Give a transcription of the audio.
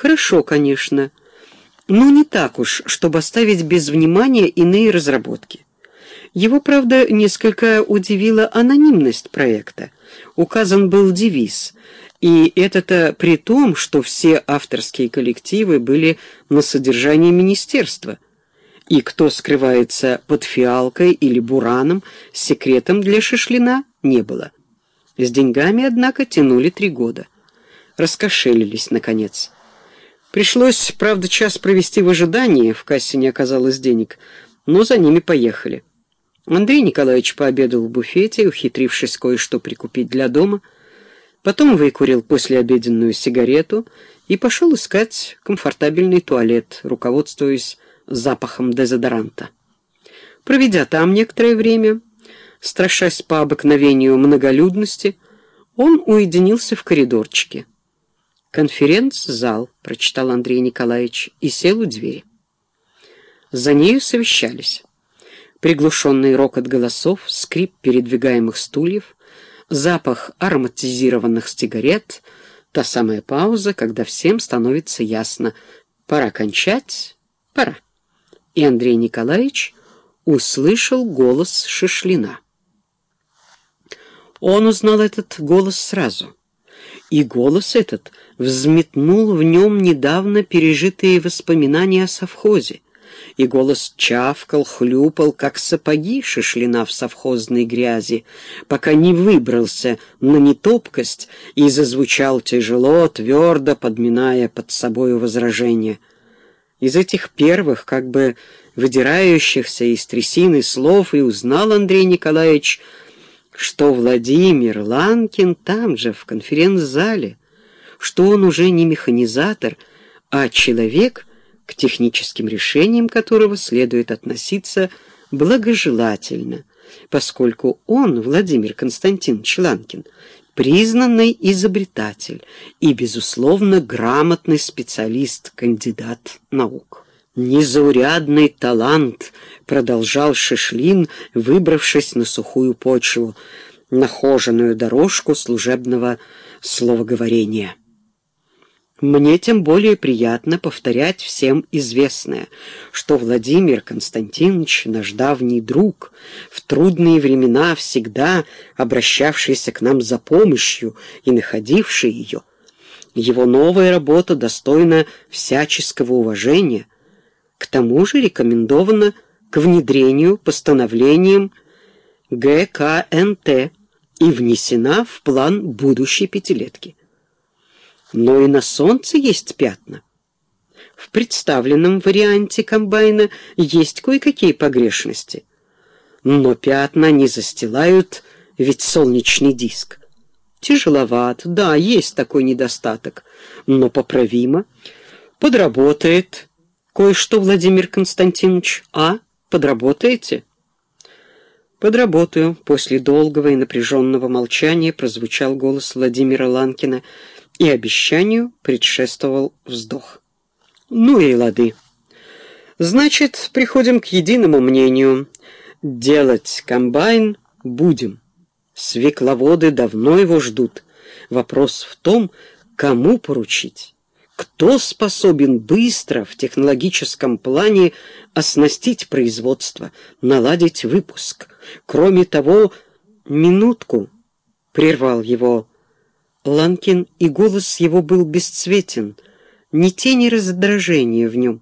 Хорошо, конечно, но не так уж, чтобы оставить без внимания иные разработки. Его, правда, несколько удивила анонимность проекта. Указан был девиз, и это-то при том, что все авторские коллективы были на содержании министерства. И кто скрывается под фиалкой или бураном, секретом для Шишлина не было. С деньгами, однако, тянули три года. Раскошелились, наконец. Пришлось, правда, час провести в ожидании, в кассе не оказалось денег, но за ними поехали. Андрей Николаевич пообедал в буфете, ухитрившись кое-что прикупить для дома, потом выкурил послеобеденную сигарету и пошел искать комфортабельный туалет, руководствуясь запахом дезодоранта. Проведя там некоторое время, страшась по обыкновению многолюдности, он уединился в коридорчике. «Конференц-зал», — прочитал Андрей Николаевич, и сел у двери. За нею совещались. Приглушенный рокот голосов, скрип передвигаемых стульев, запах ароматизированных сигарет, та самая пауза, когда всем становится ясно «пора кончать, пора». И Андрей Николаевич услышал голос Шишлина. Он узнал этот голос сразу. И голос этот взметнул в нем недавно пережитые воспоминания о совхозе. И голос чавкал, хлюпал, как сапоги шишлина в совхозной грязи, пока не выбрался на нетопкость и зазвучал тяжело, твердо, подминая под собою возражения. Из этих первых, как бы выдирающихся из трясины слов, и узнал Андрей Николаевич — что Владимир Ланкин там же, в конференц-зале, что он уже не механизатор, а человек, к техническим решениям которого следует относиться благожелательно, поскольку он, Владимир Константинович Ланкин, признанный изобретатель и, безусловно, грамотный специалист, кандидат наук. «Незаурядный талант», — продолжал Шишлин, выбравшись на сухую почву, нахоженную дорожку служебного словоговорения. Мне тем более приятно повторять всем известное, что Владимир Константинович, наш давний друг, в трудные времена всегда обращавшийся к нам за помощью и находивший ее, его новая работа достойна всяческого уважения, к тому же рекомендовано к внедрению постановлением ГКНТ и внесена в план будущей пятилетки. Но и на солнце есть пятна. В представленном варианте комбайна есть кое-какие погрешности. Но пятна не застилают ведь солнечный диск. Тяжеловат, да, есть такой недостаток, но поправимо. Подработает Кое-что, Владимир Константинович, а? Подработаете? Подработаю. После долгого и напряженного молчания прозвучал голос Владимира Ланкина, и обещанию предшествовал вздох. Ну и лады. Значит, приходим к единому мнению. Делать комбайн будем. Свекловоды давно его ждут. Вопрос в том, кому поручить. Кто способен быстро в технологическом плане оснастить производство, наладить выпуск? Кроме того, минутку, прервал его Ланкин, и голос его был бесцветен, ни тени раздражения в нем.